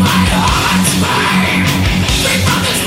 my heart's pain. Bring from this